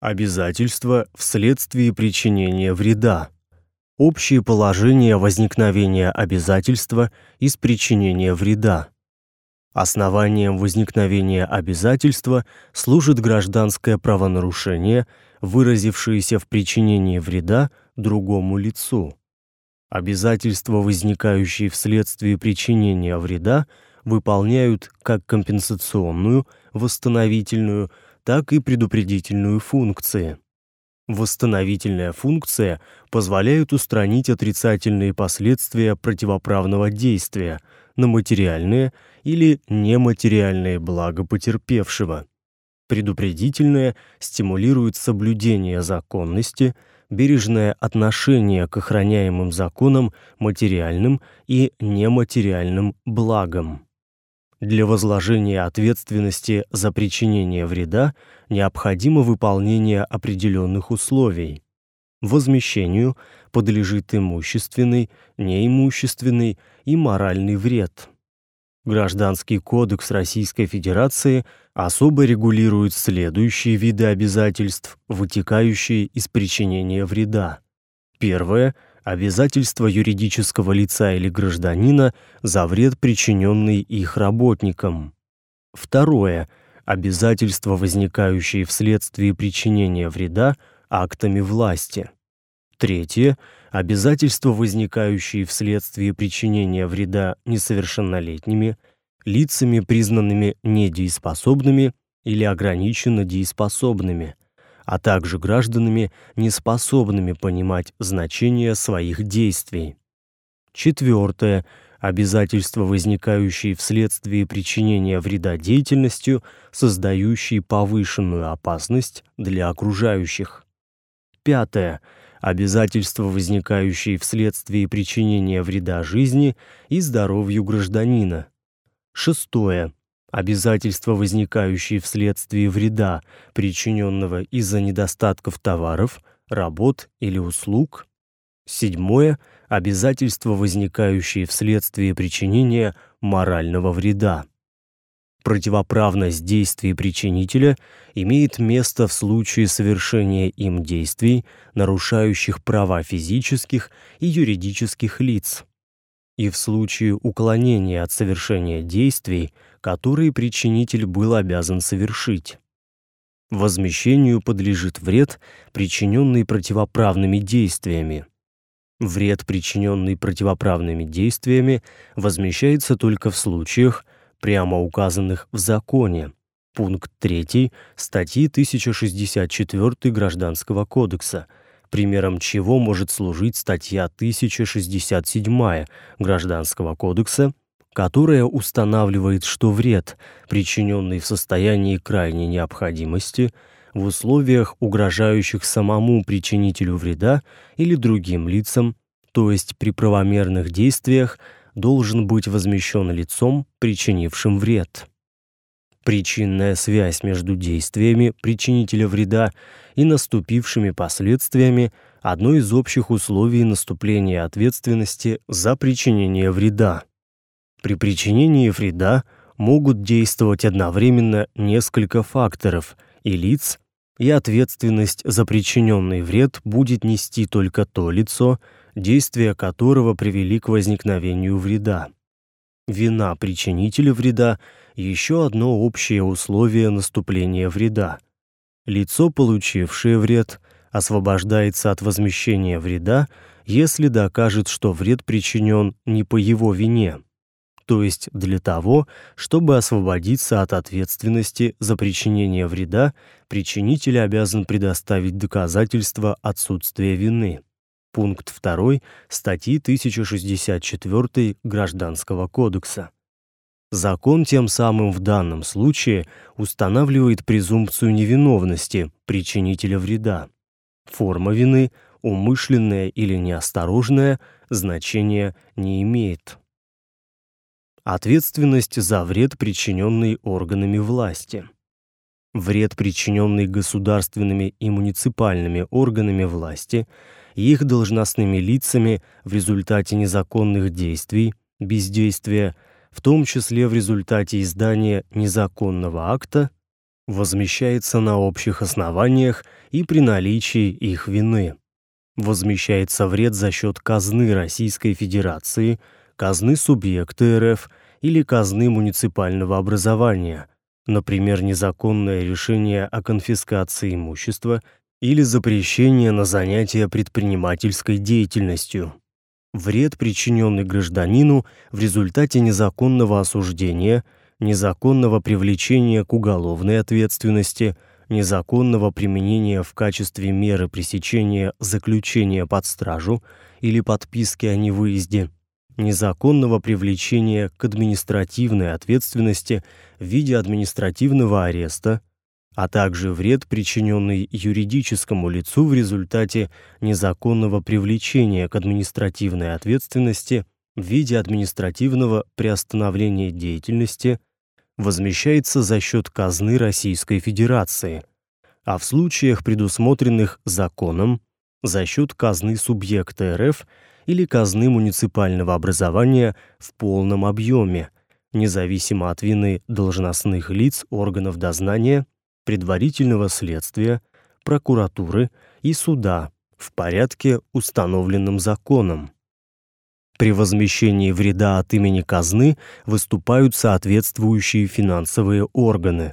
Обязательства вследствие причинения вреда. Общие положения возникновения обязательства из причинения вреда. Основанием возникновения обязательства служит гражданское правонарушение, выразившееся в причинении вреда другому лицу. Обязательства, возникающие вследствие причинения вреда, выполняют как компенсационную, восстановительную, так и предупредительную функции. Восстановительная функция позволяет устранить отрицательные последствия противоправного действия на материальные или нематериальные блага потерпевшего. Предупредительная стимулирует соблюдение законности, бережное отношение к охраняемым законом материальным и нематериальным благам. Для возложения ответственности за причинение вреда необходимо выполнение определенных условий. Возмещению подлежит имущественный, неимущественный и моральный вред. Гражданский кодекс Российской Федерации особо регулирует следующие виды обязательств, вытекающие из причинения вреда. Первое обязательство юридического лица или гражданина за вред, причиненный их работникам. Второе обязательства, возникающие вследствие причинения вреда актами власти. Третье обязательства, возникающие вследствие причинения вреда несовершеннолетними лицами, признанными недееспособными или ограниченно дееспособными а также гражданами, неспособными понимать значение своих действий. Четвертое обязательства, возникающие вследствие причинения вреда деятельностью, создающей повышенную опасность для окружающих. Пятое обязательства, возникающие вследствие причинения вреда жизни и здоровью гражданина. Шестое обязательства, возникающие вследствие вреда, причиненного из-за недостатков товаров, работ или услуг. Седьмое обязательства, возникающие вследствие причинения морального вреда. Противоправность действий причинителя имеет место в случае совершения им действий, нарушающих права физических и юридических лиц и в случае уклонения от совершения действий, которые причинитель был обязан совершить. Возмещению подлежит вред, причиненный противоправными действиями. Вред, причиненный противоправными действиями, возмещается только в случаях, прямо указанных в законе. Пункт 3 статьи 1064 Гражданского кодекса – примером чего может служить статья 1067 Гражданского кодекса, которая устанавливает, что вред, причиненный в состоянии крайней необходимости, в условиях, угрожающих самому причинителю вреда или другим лицам, то есть при правомерных действиях, должен быть возмещен лицом, причинившим вред. Причинная связь между действиями причинителя вреда и наступившими последствиями одно из общих условий наступления ответственности за причинение вреда. При причинении вреда могут действовать одновременно несколько факторов и лиц, и ответственность за причиненный вред будет нести только то лицо, действия которого привели к возникновению вреда. Вина причинителя вреда еще одно общее условие наступления вреда – лицо, получившее вред, освобождается от возмещения вреда, если докажет, что вред причинен не по его вине, то есть для того, чтобы освободиться от ответственности за причинение вреда, причинитель обязан предоставить доказательства отсутствия вины. Пункт 2 статьи 1064 Гражданского кодекса. Закон тем самым в данном случае устанавливает презумпцию невиновности причинителя вреда. Форма вины, умышленная или неосторожная, значения не имеет. Ответственность за вред, причиненный органами власти. Вред, причиненный государственными и муниципальными органами власти их должностными лицами в результате незаконных действий, бездействия, в том числе в результате издания незаконного акта, Возмещается на общих основаниях и при наличии их вины. Возмещается вред за счет казны Российской Федерации, казны субъекта РФ или казны муниципального образования, например, незаконное решение о конфискации имущества или запрещение на занятие предпринимательской деятельностью. Вред, причиненный гражданину в результате незаконного осуждения, незаконного привлечения к уголовной ответственности, незаконного применения в качестве меры пресечения заключения под стражу или подписки о невыезде, незаконного привлечения к административной ответственности в виде административного ареста, а также вред, причиненный юридическому лицу в результате незаконного привлечения к административной ответственности в виде административного приостановления деятельности, возмещается за счет казны Российской Федерации, а в случаях, предусмотренных законом, за счет казны субъекта РФ или казны муниципального образования в полном объеме, независимо от вины должностных лиц органов дознания предварительного следствия, прокуратуры и суда в порядке, установленном законом. При возмещении вреда от имени казны выступают соответствующие финансовые органы.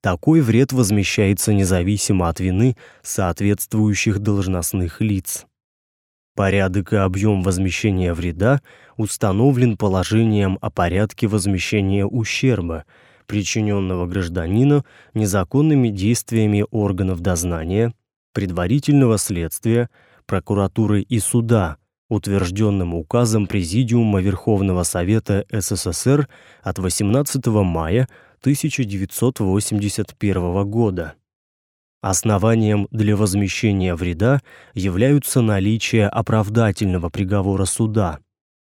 Такой вред возмещается независимо от вины соответствующих должностных лиц. Порядок и объем возмещения вреда установлен положением о порядке возмещения ущерба, причиненного гражданину незаконными действиями органов дознания, предварительного следствия, прокуратуры и суда, утвержденным указом Президиума Верховного Совета СССР от 18 мая 1981 года. Основанием для возмещения вреда являются наличие оправдательного приговора суда,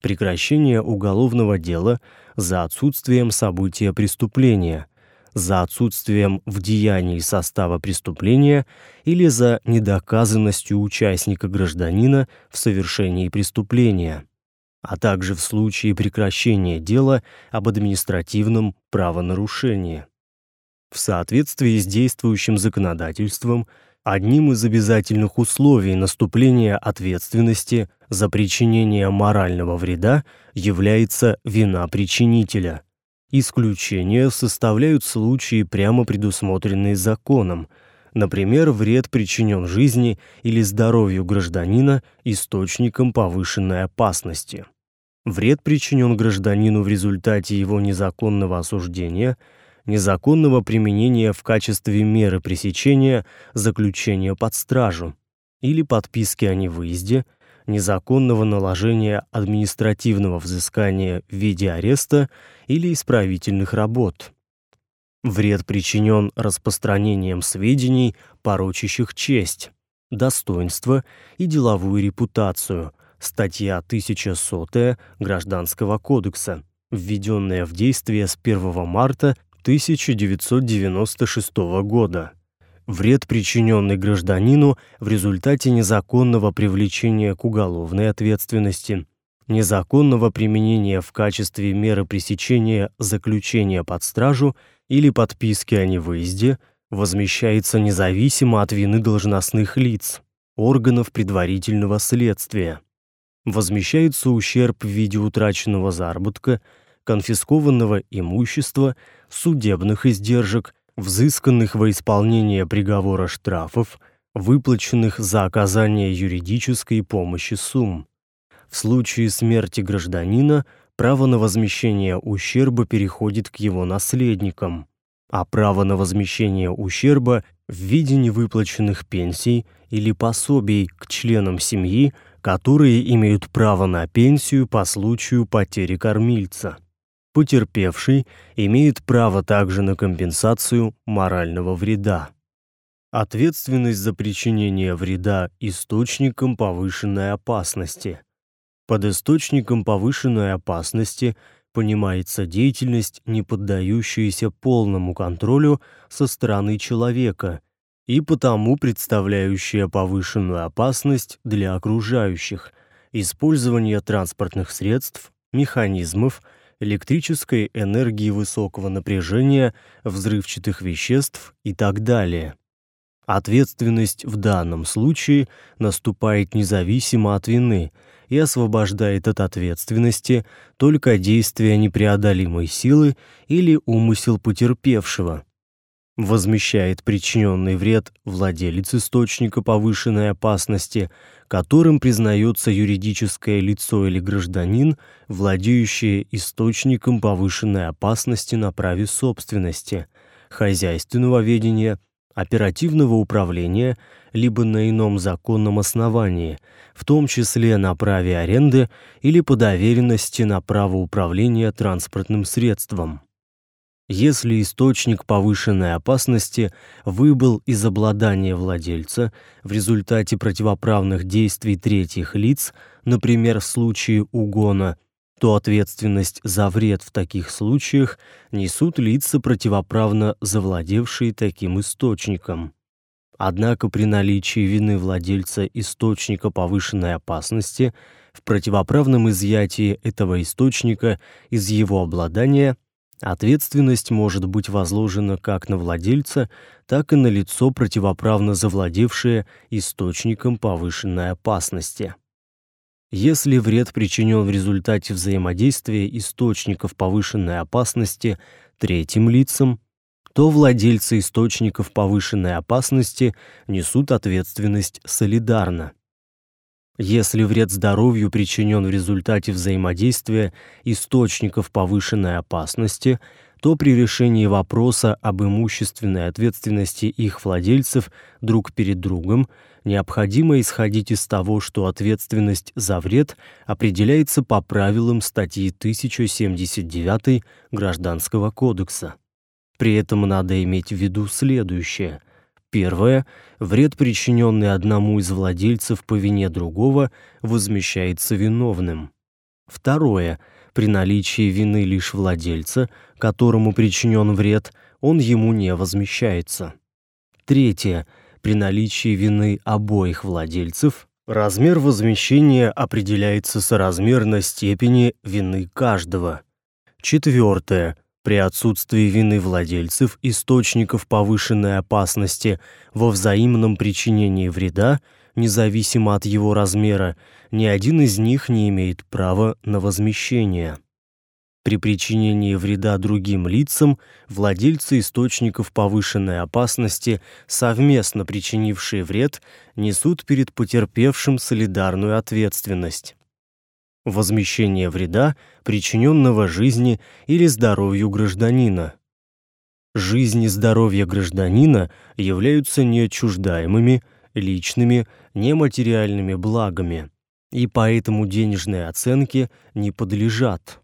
прекращение уголовного дела за отсутствием события преступления, за отсутствием в деянии состава преступления или за недоказанностью участника гражданина в совершении преступления, а также в случае прекращения дела об административном правонарушении. В соответствии с действующим законодательством, одним из обязательных условий наступления ответственности за причинение морального вреда является вина причинителя. Исключения составляют случаи, прямо предусмотренные законом, например, вред причинен жизни или здоровью гражданина источником повышенной опасности. Вред причинен гражданину в результате его незаконного осуждения – незаконного применения в качестве меры пресечения заключения под стражу или подписки о невыезде, незаконного наложения административного взыскания в виде ареста или исправительных работ. Вред причинен распространением сведений, порочащих честь, достоинство и деловую репутацию. Статья 1100 Гражданского кодекса, введенная в действие с 1 марта 1996 года. Вред, причиненный гражданину в результате незаконного привлечения к уголовной ответственности, незаконного применения в качестве меры пресечения заключения под стражу или подписки о невыезде, возмещается независимо от вины должностных лиц, органов предварительного следствия. Возмещается ущерб в виде утраченного заработка, конфискованного имущества, судебных издержек, взысканных во исполнение приговора штрафов, выплаченных за оказание юридической помощи сумм. В случае смерти гражданина право на возмещение ущерба переходит к его наследникам, а право на возмещение ущерба в виде невыплаченных пенсий или пособий к членам семьи, которые имеют право на пенсию по случаю потери кормильца. Потерпевший имеет право также на компенсацию морального вреда. Ответственность за причинение вреда источникам повышенной опасности. Под источником повышенной опасности понимается деятельность, не поддающаяся полному контролю со стороны человека и потому представляющая повышенную опасность для окружающих, использование транспортных средств, механизмов, электрической энергии высокого напряжения, взрывчатых веществ и так далее. Ответственность в данном случае наступает независимо от вины и освобождает от ответственности только действие непреодолимой силы или умысел потерпевшего – возмещает причиненный вред владелец источника повышенной опасности, которым признается юридическое лицо или гражданин, владеющее источником повышенной опасности на праве собственности, хозяйственного ведения, оперативного управления либо на ином законном основании, в том числе на праве аренды или по доверенности на право управления транспортным средством. Если источник повышенной опасности выбыл из обладания владельца в результате противоправных действий третьих лиц, например, в случае угона, то ответственность за вред в таких случаях несут лица, противоправно завладевшие таким источником. Однако при наличии вины владельца источника повышенной опасности в противоправном изъятии этого источника из его обладания – Ответственность может быть возложена как на владельца, так и на лицо, противоправно завладевшее источником повышенной опасности. Если вред причинен в результате взаимодействия источников повышенной опасности третьим лицам, то владельцы источников повышенной опасности несут ответственность солидарно. Если вред здоровью причинен в результате взаимодействия источников повышенной опасности, то при решении вопроса об имущественной ответственности их владельцев друг перед другом необходимо исходить из того, что ответственность за вред определяется по правилам статьи 1079 Гражданского кодекса. При этом надо иметь в виду следующее: Первое. Вред, причиненный одному из владельцев по вине другого, возмещается виновным. Второе. При наличии вины лишь владельца, которому причинен вред, он ему не возмещается. Третье. При наличии вины обоих владельцев размер возмещения определяется соразмерно степени вины каждого. Четвертое. При отсутствии вины владельцев источников повышенной опасности во взаимном причинении вреда, независимо от его размера, ни один из них не имеет права на возмещение. При причинении вреда другим лицам владельцы источников повышенной опасности, совместно причинившие вред, несут перед потерпевшим солидарную ответственность возмещение вреда, причиненного жизни или здоровью гражданина. Жизнь и здоровье гражданина являются неотчуждаемыми, личными, нематериальными благами, и поэтому денежной оценке не подлежат.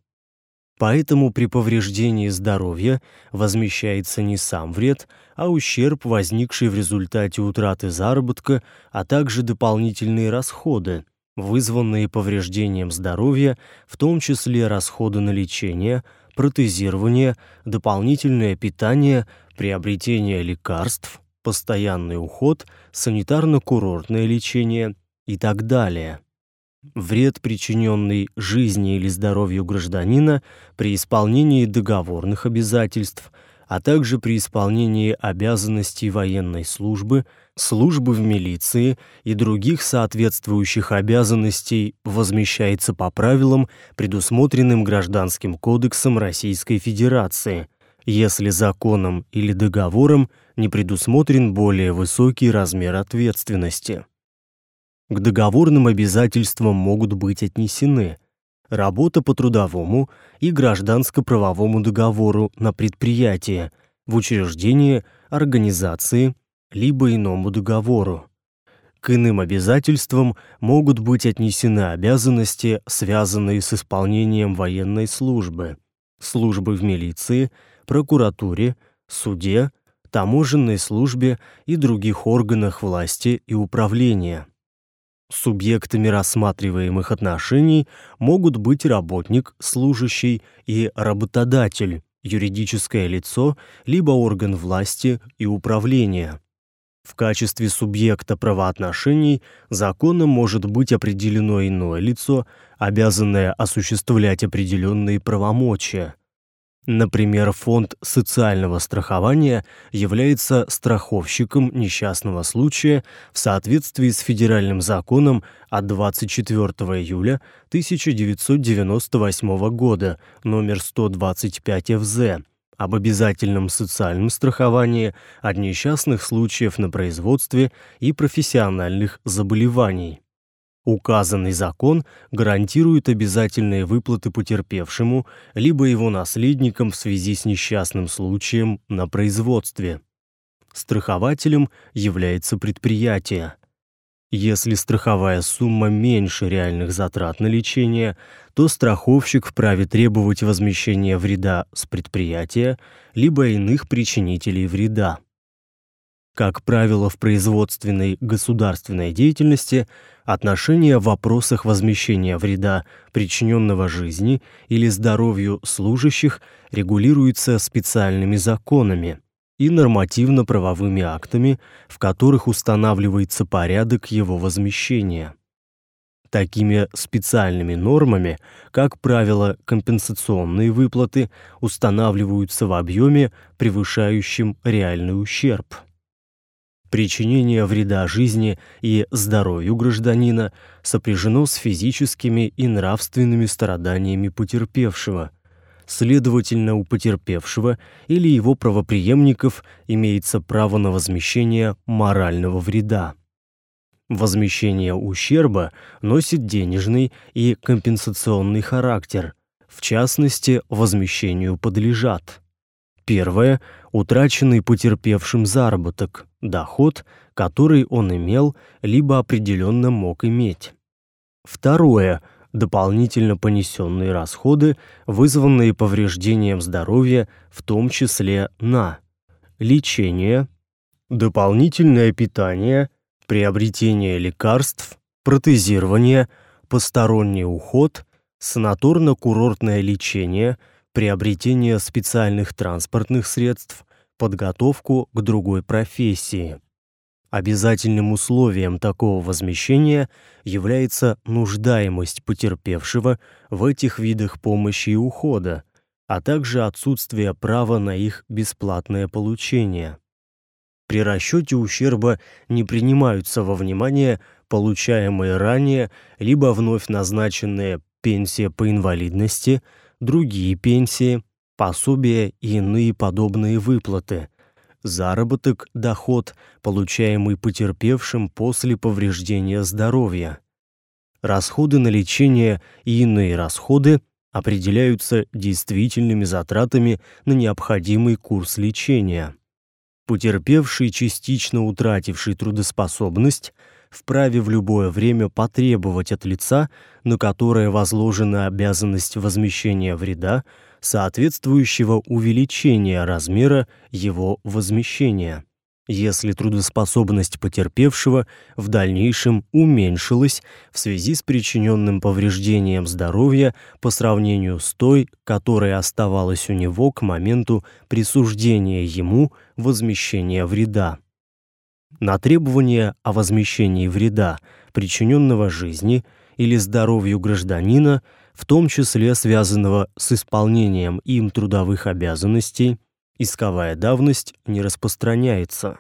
Поэтому при повреждении здоровья возмещается не сам вред, а ущерб, возникший в результате утраты заработка, а также дополнительные расходы, вызванные повреждением здоровья, в том числе расходы на лечение, протезирование, дополнительное питание, приобретение лекарств, постоянный уход, санитарно-курортное лечение и так далее. Вред, причиненный жизни или здоровью гражданина при исполнении договорных обязательств – а также при исполнении обязанностей военной службы, службы в милиции и других соответствующих обязанностей возмещается по правилам, предусмотренным Гражданским кодексом Российской Федерации, если законом или договором не предусмотрен более высокий размер ответственности. К договорным обязательствам могут быть отнесены работа по трудовому и гражданско-правовому договору на предприятии, в учреждении, организации, либо иному договору. К иным обязательствам могут быть отнесены обязанности, связанные с исполнением военной службы, службы в милиции, прокуратуре, суде, таможенной службе и других органах власти и управления. Субъектами рассматриваемых отношений могут быть работник, служащий и работодатель, юридическое лицо, либо орган власти и управления. В качестве субъекта правоотношений законом может быть определено иное лицо, обязанное осуществлять определенные правомочия. Например, фонд социального страхования является страховщиком несчастного случая в соответствии с федеральным законом от 24 июля 1998 года номер 125 ФЗ об обязательном социальном страховании от несчастных случаев на производстве и профессиональных заболеваний. Указанный закон гарантирует обязательные выплаты потерпевшему либо его наследникам в связи с несчастным случаем на производстве. Страхователем является предприятие. Если страховая сумма меньше реальных затрат на лечение, то страховщик вправе требовать возмещения вреда с предприятия либо иных причинителей вреда. Как правило, в производственной государственной деятельности отношения в вопросах возмещения вреда, причиненного жизни или здоровью служащих, регулируются специальными законами и нормативно-правовыми актами, в которых устанавливается порядок его возмещения. Такими специальными нормами, как правило, компенсационные выплаты устанавливаются в объеме, превышающем реальный ущерб. Причинение вреда жизни и здоровью гражданина сопряжено с физическими и нравственными страданиями потерпевшего, Следовательно, у потерпевшего или его правопреемников имеется право на возмещение морального вреда. Возмещение ущерба носит денежный и компенсационный характер. В частности, возмещению подлежат: первое утраченный потерпевшим заработок, доход, который он имел либо определенно мог иметь. Второе дополнительно понесенные расходы, вызванные повреждением здоровья, в том числе на лечение, дополнительное питание, приобретение лекарств, протезирование, посторонний уход, санаторно-курортное лечение, приобретение специальных транспортных средств, подготовку к другой профессии. Обязательным условием такого возмещения является нуждаемость потерпевшего в этих видах помощи и ухода, а также отсутствие права на их бесплатное получение. При расчете ущерба не принимаются во внимание получаемые ранее либо вновь назначенные пенсия по инвалидности, другие пенсии, пособия и иные подобные выплаты – заработок, доход, получаемый потерпевшим после повреждения здоровья. Расходы на лечение и иные расходы определяются действительными затратами на необходимый курс лечения. Потерпевший, частично утративший трудоспособность, вправе в любое время потребовать от лица, на которое возложена обязанность возмещения вреда, соответствующего увеличения размера его возмещения. Если трудоспособность потерпевшего в дальнейшем уменьшилась в связи с причиненным повреждением здоровья по сравнению с той, которая оставалась у него к моменту присуждения ему возмещения вреда. На требование о возмещении вреда, причиненного жизни или здоровью гражданина, в том числе связанного с исполнением им трудовых обязанностей, исковая давность не распространяется.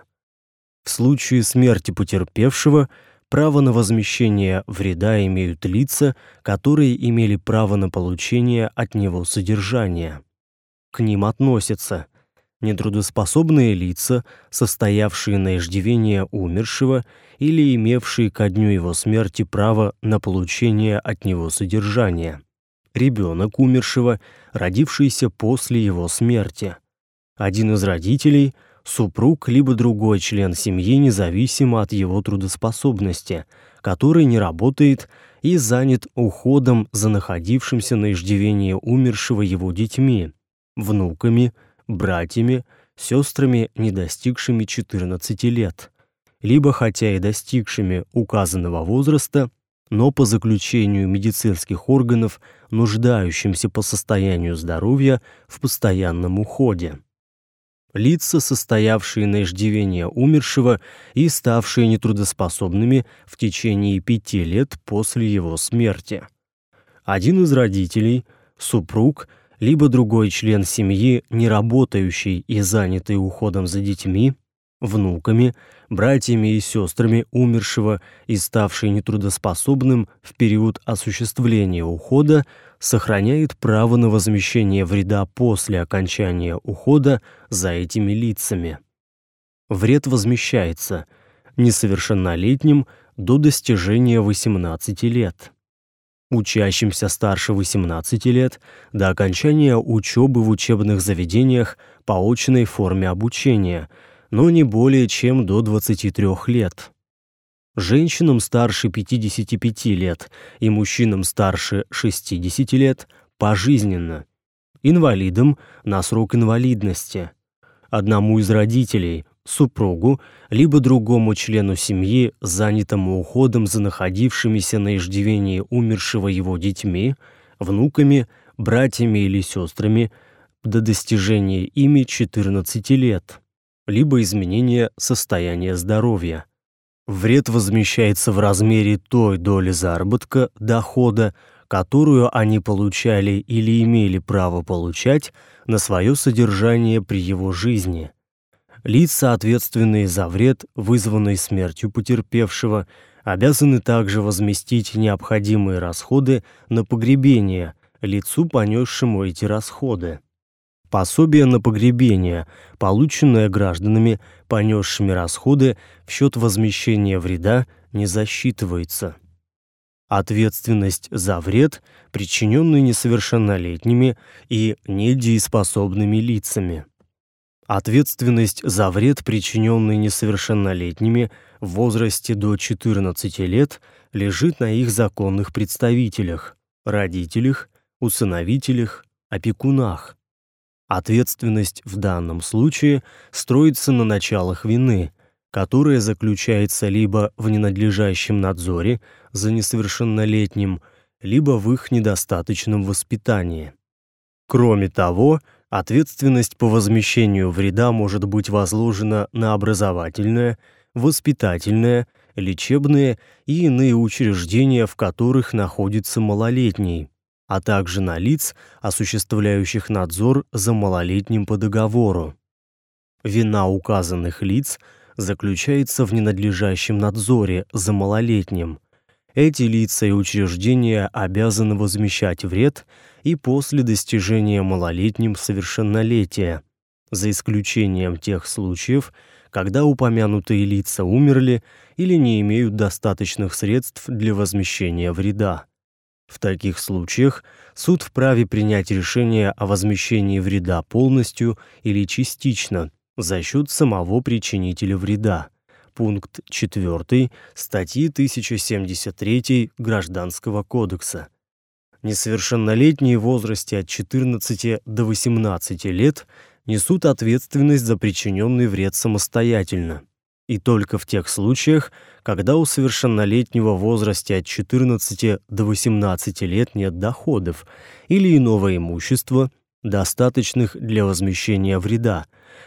В случае смерти потерпевшего право на возмещение вреда имеют лица, которые имели право на получение от него содержания. К ним относятся нетрудоспособные лица, состоявшие на иждивение умершего или имевшие ко дню его смерти право на получение от него содержания, ребенок умершего, родившийся после его смерти, один из родителей, супруг либо другой член семьи, независимо от его трудоспособности, который не работает и занят уходом за находившимся на иждивении умершего его детьми, внуками, братьями, сестрами, не достигшими 14 лет, либо хотя и достигшими указанного возраста, но по заключению медицинских органов, нуждающимся по состоянию здоровья в постоянном уходе. лица, состоявшие на иждивение умершего и ставшие нетрудоспособными в течение пяти лет после его смерти. Один из родителей, супруг, либо другой член семьи, не работающий и занятый уходом за детьми, внуками, братьями и сестрами умершего и ставший нетрудоспособным в период осуществления ухода, сохраняет право на возмещение вреда после окончания ухода за этими лицами. Вред возмещается несовершеннолетним до достижения 18 лет. Учащимся старше 18 лет до окончания учебы в учебных заведениях по очной форме обучения – но не более чем до 23 лет. Женщинам старше 55 лет и мужчинам старше 60 лет пожизненно. Инвалидам на срок инвалидности. Одному из родителей, супругу, либо другому члену семьи, занятому уходом за находившимися на иждивении умершего его детьми, внуками, братьями или сестрами до достижения ими 14 лет либо изменение состояния здоровья. Вред возмещается в размере той доли заработка, дохода, которую они получали или имели право получать на свое содержание при его жизни. Лица, ответственные за вред, вызванный смертью потерпевшего, обязаны также возместить необходимые расходы на погребение лицу, понесшему эти расходы. Пособие на погребение, полученное гражданами, понесшими расходы в счет возмещения вреда, не засчитывается. Ответственность за вред, причиненный несовершеннолетними и недееспособными лицами. Ответственность за вред, причиненный несовершеннолетними в возрасте до 14 лет, лежит на их законных представителях, родителях, усыновителях, опекунах. Ответственность в данном случае строится на началах вины, которая заключается либо в ненадлежащем надзоре за несовершеннолетним, либо в их недостаточном воспитании. Кроме того, ответственность по возмещению вреда может быть возложена на образовательное, воспитательное, лечебные и иные учреждения, в которых находится малолетний, а также на лиц, осуществляющих надзор за малолетним по договору. Вина указанных лиц заключается в ненадлежащем надзоре за малолетним. Эти лица и учреждения обязаны возмещать вред и после достижения малолетним совершеннолетия, за исключением тех случаев, когда упомянутые лица умерли или не имеют достаточных средств для возмещения вреда. В таких случаях суд вправе принять решение о возмещении вреда полностью или частично за счет самого причинителя вреда. Пункт 4 статьи 1073 Гражданского кодекса. Несовершеннолетние в возрасте от 14 до 18 лет несут ответственность за причиненный вред самостоятельно и только в тех случаях, когда у совершеннолетнего в возрасте от 14 до 18 лет нет доходов или иного имущества, достаточных для возмещения вреда.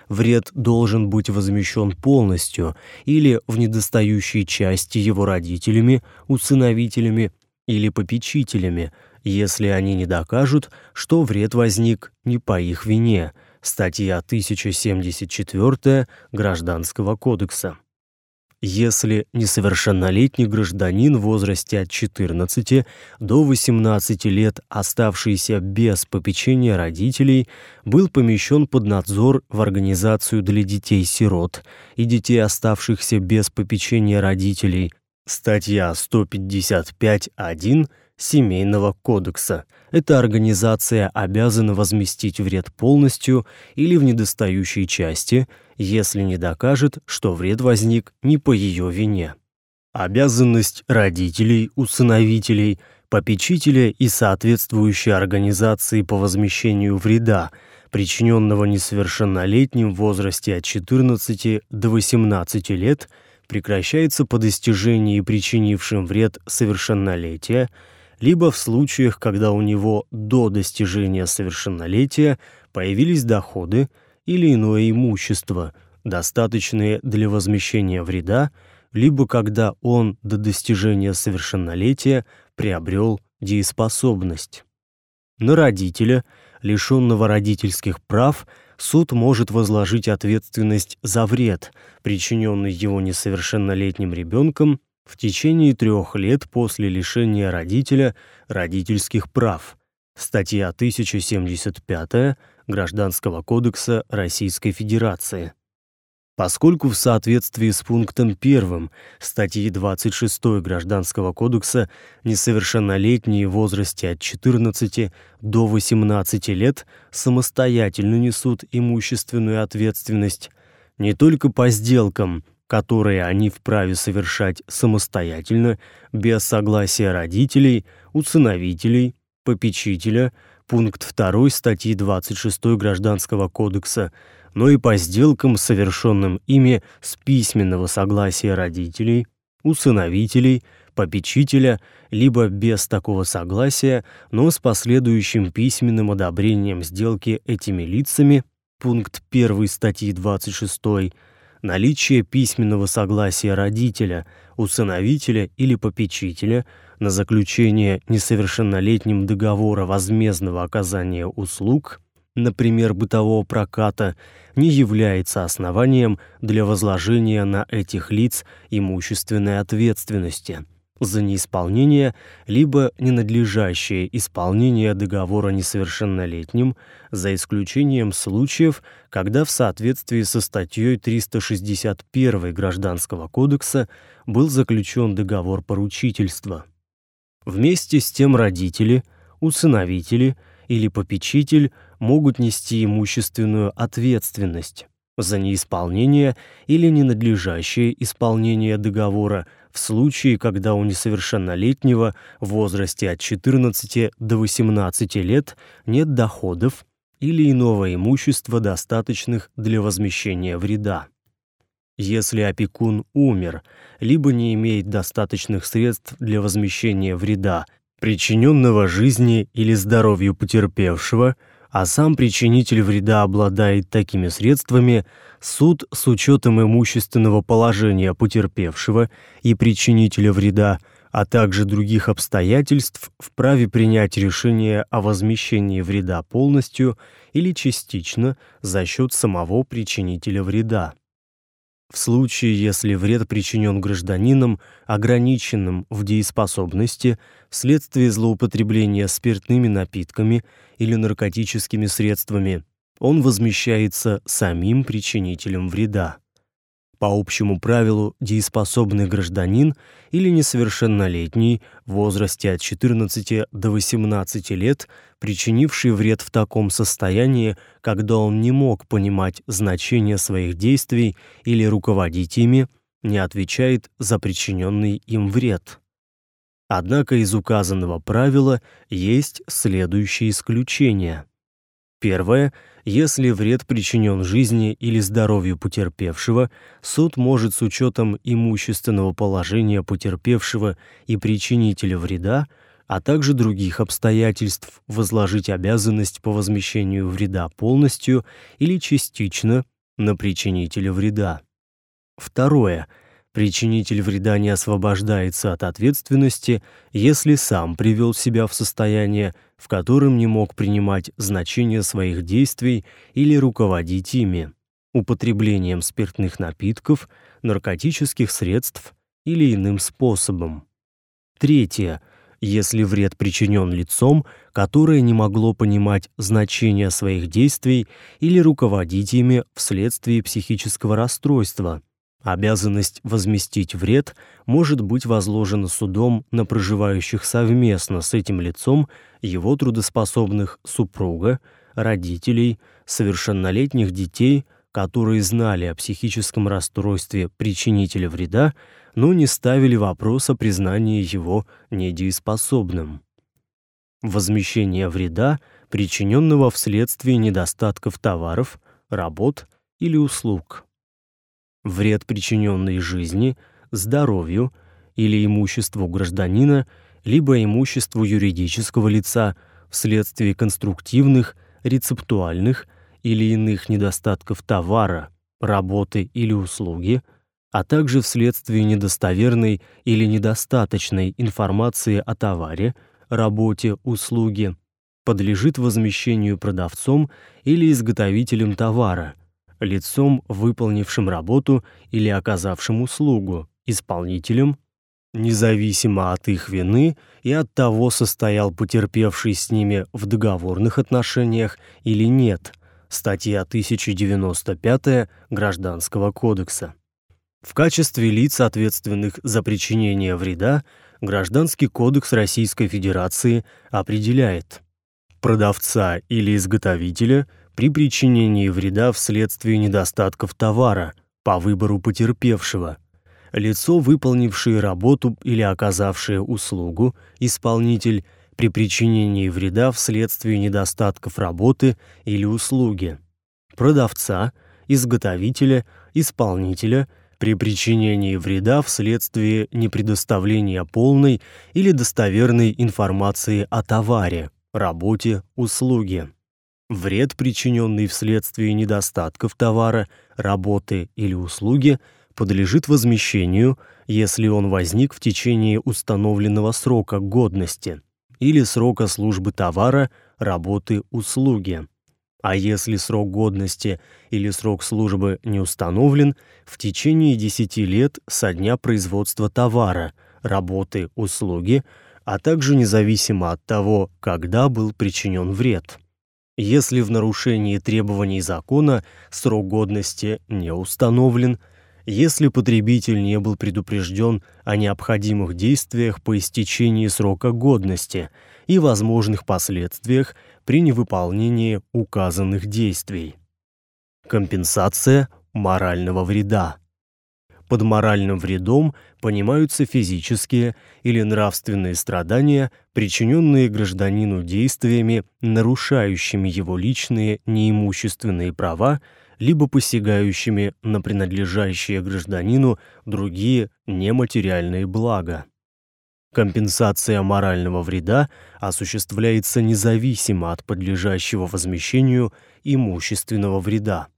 Вред должен быть возмещен полностью или в недостающей части его родителями, усыновителями или попечителями, если они не докажут, что вред возник не по их вине – статья 1074 Гражданского кодекса. Если несовершеннолетний гражданин в возрасте от 14 до 18 лет, оставшийся без попечения родителей, был помещен под надзор в организацию для детей-сирот и детей, оставшихся без попечения родителей, статья 155.1 Семейного кодекса. Эта организация обязана возместить вред полностью или в недостающей части, если не докажет, что вред возник не по ее вине. Обязанность родителей, усыновителей, попечителя и соответствующей организации по возмещению вреда, причиненного несовершеннолетним в возрасте от 14 до 18 лет, прекращается по достижении причинившим вред совершеннолетия – либо в случаях, когда у него до достижения совершеннолетия появились доходы или иное имущество, достаточное для возмещения вреда, либо когда он до достижения совершеннолетия приобрел дееспособность. На родителя, лишенного родительских прав, суд может возложить ответственность за вред, причиненный его несовершеннолетним ребенком в течение трех лет после лишения родителя родительских прав. Статья 1075 Гражданского кодекса Российской Федерации. Поскольку в соответствии с пунктом 1 статьи 26 Гражданского кодекса несовершеннолетние в возрасте от 14 до 18 лет самостоятельно несут имущественную ответственность не только по сделкам, которые они вправе совершать самостоятельно, без согласия родителей, усыновителей, попечителя, пункт 2 статьи 26 Гражданского кодекса, но и по сделкам, совершенным ими с письменного согласия родителей, усыновителей, попечителя, либо без такого согласия, но с последующим письменным одобрением сделки этими лицами, пункт 1 статьи 26, наличие письменного согласия родителя, усыновителя или попечителя на заключение несовершеннолетним договора возмездного оказания услуг – например, бытового проката, не является основанием для возложения на этих лиц имущественной ответственности за неисполнение либо ненадлежащее исполнение договора несовершеннолетним, за исключением случаев, когда в соответствии со статьей 361 Гражданского кодекса был заключен договор поручительства. Вместе с тем родители, усыновители или попечитель могут нести имущественную ответственность за неисполнение или ненадлежащее исполнение договора в случае, когда у несовершеннолетнего в возрасте от 14 до 18 лет нет доходов или иного имущества, достаточных для возмещения вреда. Если опекун умер, либо не имеет достаточных средств для возмещения вреда, причиненного жизни или здоровью потерпевшего, а сам причинитель вреда обладает такими средствами, суд с учетом имущественного положения потерпевшего и причинителя вреда, а также других обстоятельств, вправе принять решение о возмещении вреда полностью или частично за счет самого причинителя вреда. В случае, если вред причинен гражданинам, ограниченным в дееспособности вследствие злоупотребления спиртными напитками или наркотическими средствами, он возмещается самим причинителем вреда. По общему правилу, дееспособный гражданин или несовершеннолетний в возрасте от 14 до 18 лет, причинивший вред в таком состоянии, когда он не мог понимать значение своих действий или руководить ими, не отвечает за причиненный им вред. Однако из указанного правила есть следующие исключения. Первое если вред причинен жизни или здоровью потерпевшего, суд может с учетом имущественного положения потерпевшего и причинителя вреда, а также других обстоятельств возложить обязанность по возмещению вреда полностью или частично на причинителя вреда. Второе Причинитель вреда не освобождается от ответственности, если сам привел себя в состояние, в котором не мог принимать значение своих действий или руководить ими, употреблением спиртных напитков, наркотических средств или иным способом. Третье. Если вред причинен лицом, которое не могло понимать значение своих действий или руководить ими вследствие психического расстройства – Обязанность возместить вред может быть возложена судом на проживающих совместно с этим лицом его трудоспособных супруга, родителей, совершеннолетних детей, которые знали о психическом расстройстве причинителя вреда, но не ставили вопрос о признании его недееспособным. Возмещение вреда, причиненного вследствие недостатков товаров, работ или услуг вред, причиненный жизни, здоровью или имуществу гражданина, либо имуществу юридического лица вследствие конструктивных, рецептуальных или иных недостатков товара, работы или услуги, а также вследствие недостоверной или недостаточной информации о товаре, работе, услуге, подлежит возмещению продавцом или изготовителем товара, лицом, выполнившим работу или оказавшим услугу, исполнителем, независимо от их вины и от того, состоял потерпевший с ними в договорных отношениях или нет. Статья 1095 Гражданского кодекса. В качестве лиц, ответственных за причинение вреда, Гражданский кодекс Российской Федерации определяет продавца или изготовителя при причинении вреда вследствие недостатков товара по выбору потерпевшего, лицо, выполнившее работу или оказавшее услугу, исполнитель при причинении вреда вследствие недостатков работы или услуги, продавца, изготовителя, исполнителя при причинении вреда вследствие непредоставления полной или достоверной информации о товаре, работе, услуге. Вред, причиненный вследствие недостатков товара, работы или услуги, подлежит возмещению, если он возник в течение установленного срока годности или срока службы товара, работы, услуги. А если срок годности или срок службы не установлен, в течение 10 лет со дня производства товара, работы, услуги, а также независимо от того, когда был причинен вред. Если в нарушении требований закона срок годности не установлен, если потребитель не был предупрежден о необходимых действиях по истечении срока годности и возможных последствиях при невыполнении указанных действий. Компенсация морального вреда. Под моральным вредом понимаются физические или нравственные страдания, причиненные гражданину действиями, нарушающими его личные неимущественные права либо посягающими на принадлежащие гражданину другие нематериальные блага. Компенсация морального вреда осуществляется независимо от подлежащего возмещению имущественного вреда.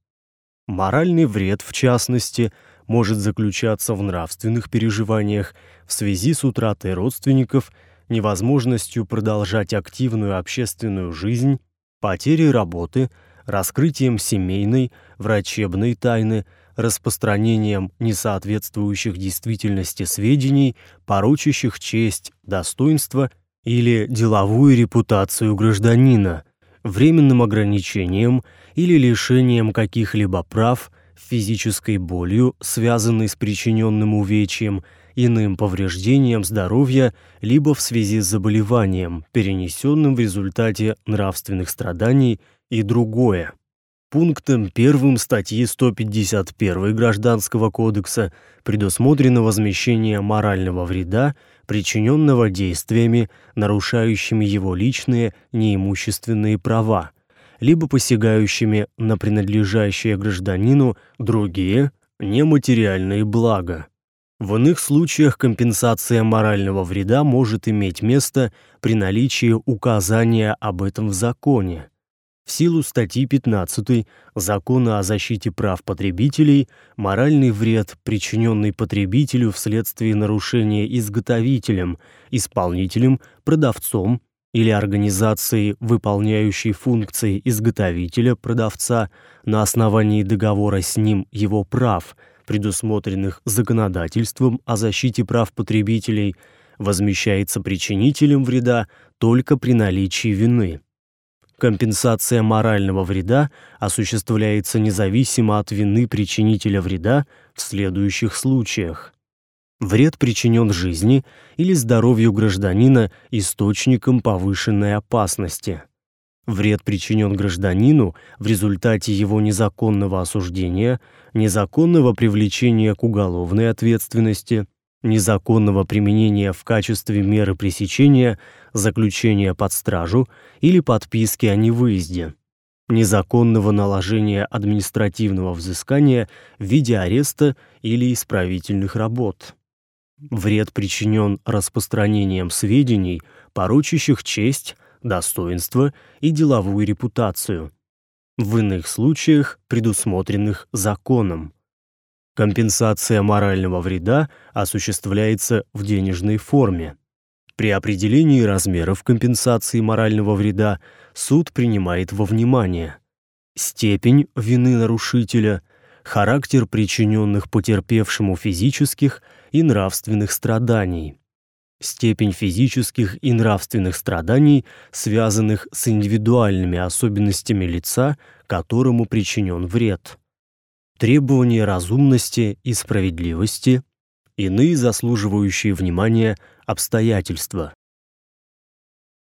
Моральный вред, в частности, может заключаться в нравственных переживаниях в связи с утратой родственников, невозможностью продолжать активную общественную жизнь, потерей работы, раскрытием семейной, врачебной тайны, распространением несоответствующих действительности сведений, порочащих честь, достоинство или деловую репутацию гражданина, временным ограничением или лишением каких-либо прав, физической болью, связанной с причиненным увечьем, иным повреждением здоровья либо в связи с заболеванием, перенесенным в результате нравственных страданий и другое. Пунктом 1 статьи 151 Гражданского кодекса предусмотрено возмещение морального вреда, причиненного действиями, нарушающими его личные неимущественные права, либо посягающими на принадлежащие гражданину другие нематериальные блага. В иных случаях компенсация морального вреда может иметь место при наличии указания об этом в законе. В силу статьи 15 Закона о защите прав потребителей моральный вред, причиненный потребителю вследствие нарушения изготовителем, исполнителем, продавцом или организацией, выполняющей функции изготовителя, продавца на основании договора с ним его прав, предусмотренных законодательством о защите прав потребителей, возмещается причинителем вреда только при наличии вины. Компенсация морального вреда осуществляется независимо от вины причинителя вреда в следующих случаях. Вред причинен жизни или здоровью гражданина источником повышенной опасности. Вред причинен гражданину в результате его незаконного осуждения, незаконного привлечения к уголовной ответственности, незаконного применения в качестве меры пресечения, заключения под стражу или подписки о невыезде, незаконного наложения административного взыскания в виде ареста или исправительных работ. Вред причинен распространением сведений, порочащих честь, достоинство и деловую репутацию. в иных случаях, предусмотренных законом. Компенсация морального вреда осуществляется в денежной форме. При определении размеров компенсации морального вреда суд принимает во внимание степень вины нарушителя, характер причиненных потерпевшему физических и нравственных страданий, степень физических и нравственных страданий, связанных с индивидуальными особенностями лица, которому причинен вред, требования разумности и справедливости, иные заслуживающие внимания обстоятельства.